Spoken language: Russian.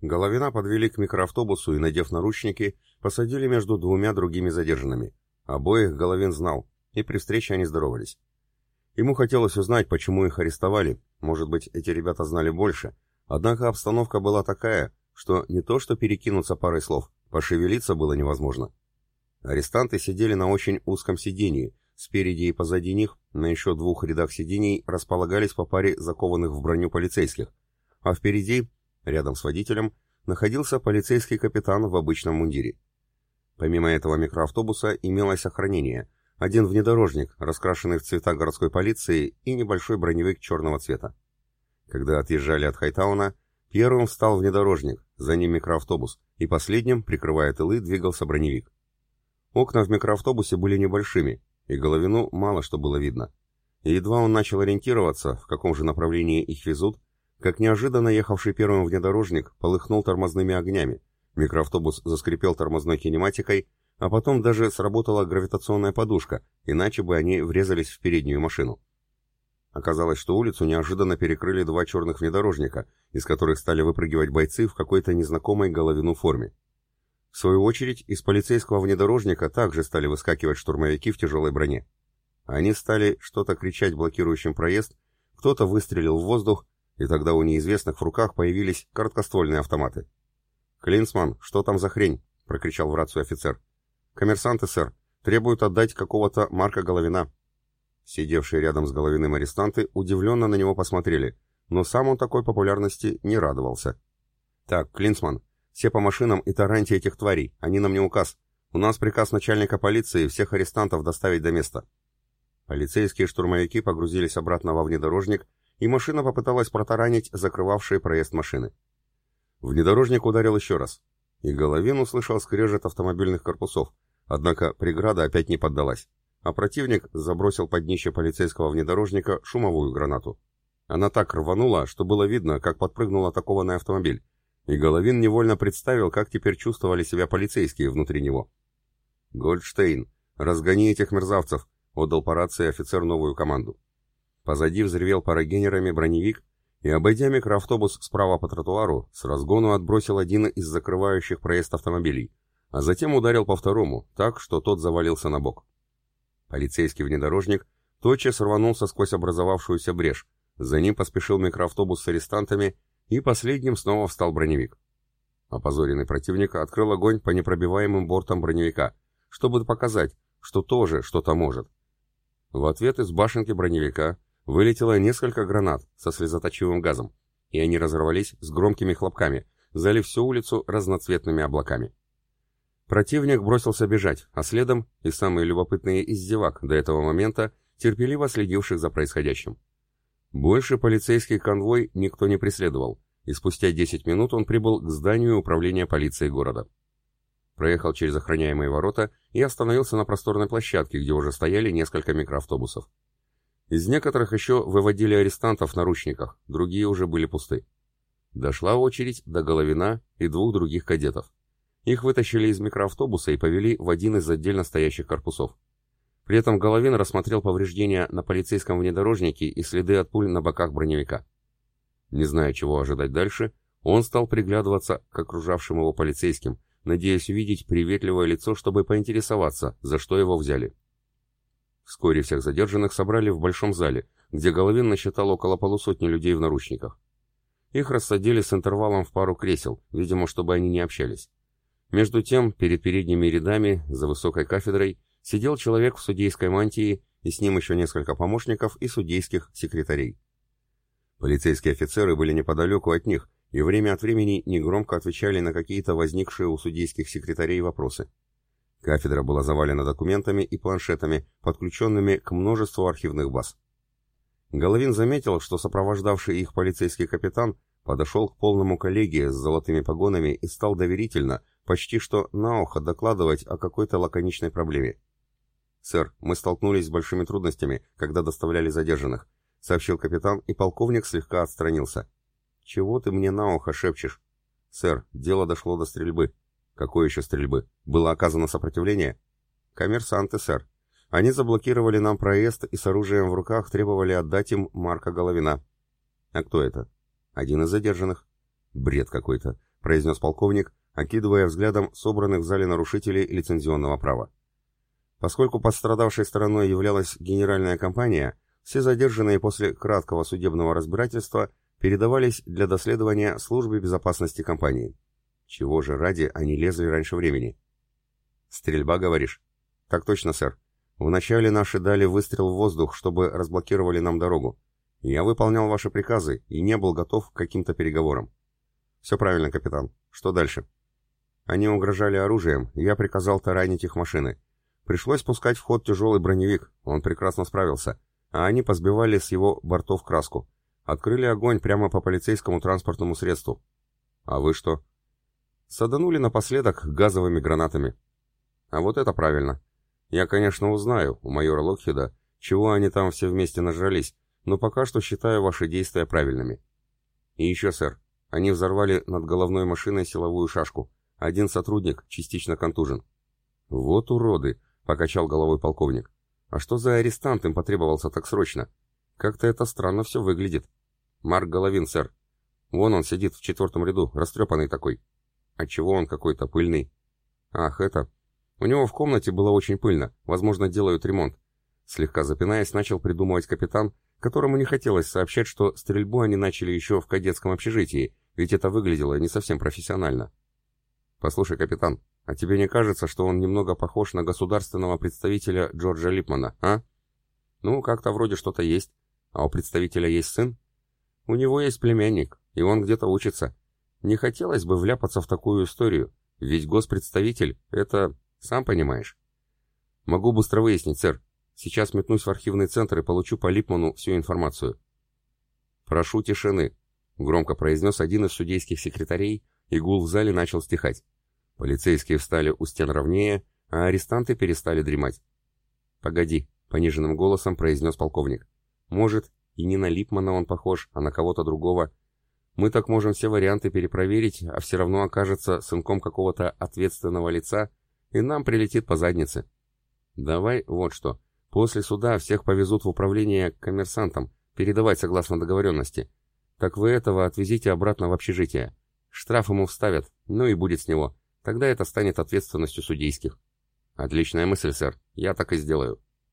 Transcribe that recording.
Головина подвели к микроавтобусу и, надев наручники, посадили между двумя другими задержанными. Обоих Головин знал, и при встрече они здоровались. Ему хотелось узнать, почему их арестовали, может быть, эти ребята знали больше, однако обстановка была такая, что не то что перекинуться парой слов, пошевелиться было невозможно. Арестанты сидели на очень узком сидении, спереди и позади них, на еще двух рядах сидений, располагались по паре закованных в броню полицейских, а впереди, рядом с водителем, находился полицейский капитан в обычном мундире. Помимо этого микроавтобуса имелось охранение, один внедорожник, раскрашенный в цвета городской полиции, и небольшой броневик черного цвета. Когда отъезжали от Хайтауна, первым встал внедорожник, за ним микроавтобус, и последним, прикрывая тылы, двигался броневик. Окна в микроавтобусе были небольшими, и Головину мало что было видно. Едва он начал ориентироваться, в каком же направлении их везут, как неожиданно ехавший первым внедорожник полыхнул тормозными огнями, микроавтобус заскрипел тормозной кинематикой, а потом даже сработала гравитационная подушка, иначе бы они врезались в переднюю машину. Оказалось, что улицу неожиданно перекрыли два черных внедорожника, из которых стали выпрыгивать бойцы в какой-то незнакомой головину форме. В свою очередь, из полицейского внедорожника также стали выскакивать штурмовики в тяжелой броне. Они стали что-то кричать блокирующим проезд, кто-то выстрелил в воздух, и тогда у неизвестных в руках появились короткоствольные автоматы. «Клинсман, что там за хрень?» — прокричал в рацию офицер. «Коммерсанты, сэр, требуют отдать какого-то Марка Головина». Сидевшие рядом с Головиным арестанты удивленно на него посмотрели, но сам он такой популярности не радовался. «Так, Клинсман, все по машинам и тараньте этих тварей, они нам не указ. У нас приказ начальника полиции всех арестантов доставить до места». Полицейские штурмовики погрузились обратно во внедорожник, и машина попыталась протаранить закрывавшие проезд машины. Внедорожник ударил еще раз, и Головин услышал скрежет автомобильных корпусов, однако преграда опять не поддалась, а противник забросил под днище полицейского внедорожника шумовую гранату. Она так рванула, что было видно, как подпрыгнул атакованный автомобиль, и Головин невольно представил, как теперь чувствовали себя полицейские внутри него. «Гольдштейн, разгони этих мерзавцев!» — отдал по рации офицер новую команду. Позади взревел парагенерами броневик, и, обойдя микроавтобус справа по тротуару, с разгону отбросил один из закрывающих проезд автомобилей, а затем ударил по второму, так, что тот завалился на бок. Полицейский внедорожник тотчас рванулся сквозь образовавшуюся брешь, за ним поспешил микроавтобус с арестантами и последним снова встал броневик. Опозоренный противник открыл огонь по непробиваемым бортам броневика, чтобы показать, что тоже что-то может. В ответ из башенки броневика вылетело несколько гранат со слезоточивым газом, и они разорвались с громкими хлопками, залив всю улицу разноцветными облаками. Противник бросился бежать, а следом и самые любопытные из зевак до этого момента, терпеливо следивших за происходящим. Больше полицейский конвой никто не преследовал, и спустя 10 минут он прибыл к зданию управления полиции города. Проехал через охраняемые ворота и остановился на просторной площадке, где уже стояли несколько микроавтобусов. Из некоторых еще выводили арестантов в наручниках, другие уже были пусты. Дошла очередь до Головина и двух других кадетов. Их вытащили из микроавтобуса и повели в один из отдельно стоящих корпусов. При этом Головин рассмотрел повреждения на полицейском внедорожнике и следы от пуль на боках броневика. Не зная, чего ожидать дальше, он стал приглядываться к окружавшим его полицейским, надеясь увидеть приветливое лицо, чтобы поинтересоваться, за что его взяли. Вскоре всех задержанных собрали в большом зале, где Головин насчитал около полусотни людей в наручниках. Их рассадили с интервалом в пару кресел, видимо, чтобы они не общались. Между тем, перед передними рядами, за высокой кафедрой, сидел человек в судейской мантии и с ним еще несколько помощников и судейских секретарей. Полицейские офицеры были неподалеку от них и время от времени негромко отвечали на какие-то возникшие у судейских секретарей вопросы. Кафедра была завалена документами и планшетами, подключенными к множеству архивных баз. Головин заметил, что сопровождавший их полицейский капитан подошел к полному коллегии с золотыми погонами и стал доверительно, почти что на ухо докладывать о какой-то лаконичной проблеме. «Сэр, мы столкнулись с большими трудностями, когда доставляли задержанных», — сообщил капитан, и полковник слегка отстранился. «Чего ты мне на ухо шепчешь?» «Сэр, дело дошло до стрельбы». «Какой еще стрельбы? Было оказано сопротивление?» «Коммерсанты, сэр. Они заблокировали нам проезд и с оружием в руках требовали отдать им Марка Головина». «А кто это?» «Один из задержанных». «Бред какой-то», — произнес полковник, окидывая взглядом собранных в зале нарушителей лицензионного права. Поскольку пострадавшей стороной являлась генеральная компания, все задержанные после краткого судебного разбирательства передавались для доследования службе безопасности компании. Чего же ради они лезли раньше времени? «Стрельба, говоришь?» «Так точно, сэр. Вначале наши дали выстрел в воздух, чтобы разблокировали нам дорогу. Я выполнял ваши приказы и не был готов к каким-то переговорам». «Все правильно, капитан. Что дальше?» Они угрожали оружием, я приказал таранить их машины. Пришлось пускать в ход тяжелый броневик, он прекрасно справился, а они позбивали с его бортов краску. Открыли огонь прямо по полицейскому транспортному средству. А вы что? Саданули напоследок газовыми гранатами. А вот это правильно. Я, конечно, узнаю у майора Локхеда, чего они там все вместе нажрались, но пока что считаю ваши действия правильными. И еще, сэр, они взорвали над головной машиной силовую шашку. Один сотрудник частично контужен. Вот уроды, покачал головой полковник. А что за арестант им потребовался так срочно? Как-то это странно все выглядит. Марк Головин, сэр. Вон он сидит в четвертом ряду, растрепанный такой. Отчего он какой-то пыльный? Ах, это... У него в комнате было очень пыльно, возможно, делают ремонт. Слегка запинаясь, начал придумывать капитан, которому не хотелось сообщать, что стрельбу они начали еще в кадетском общежитии, ведь это выглядело не совсем профессионально. «Послушай, капитан, а тебе не кажется, что он немного похож на государственного представителя Джорджа Липмана, а? Ну, как-то вроде что-то есть. А у представителя есть сын? У него есть племянник, и он где-то учится. Не хотелось бы вляпаться в такую историю, ведь госпредставитель — это сам понимаешь. Могу быстро выяснить, сэр. Сейчас метнусь в архивный центр и получу по Липману всю информацию. Прошу тишины, громко произнес один из судейских секретарей, и гул в зале начал стихать. Полицейские встали у стен ровнее, а арестанты перестали дремать. «Погоди», — пониженным голосом произнес полковник. «Может, и не на Липмана он похож, а на кого-то другого. Мы так можем все варианты перепроверить, а все равно окажется сынком какого-то ответственного лица, и нам прилетит по заднице. Давай вот что. После суда всех повезут в управление к коммерсантам, передавать согласно договоренности. Так вы этого отвезите обратно в общежитие. Штраф ему вставят, ну и будет с него. Тогда это станет ответственностью судейских. Отличная мысль, сэр. Я так и сделаю.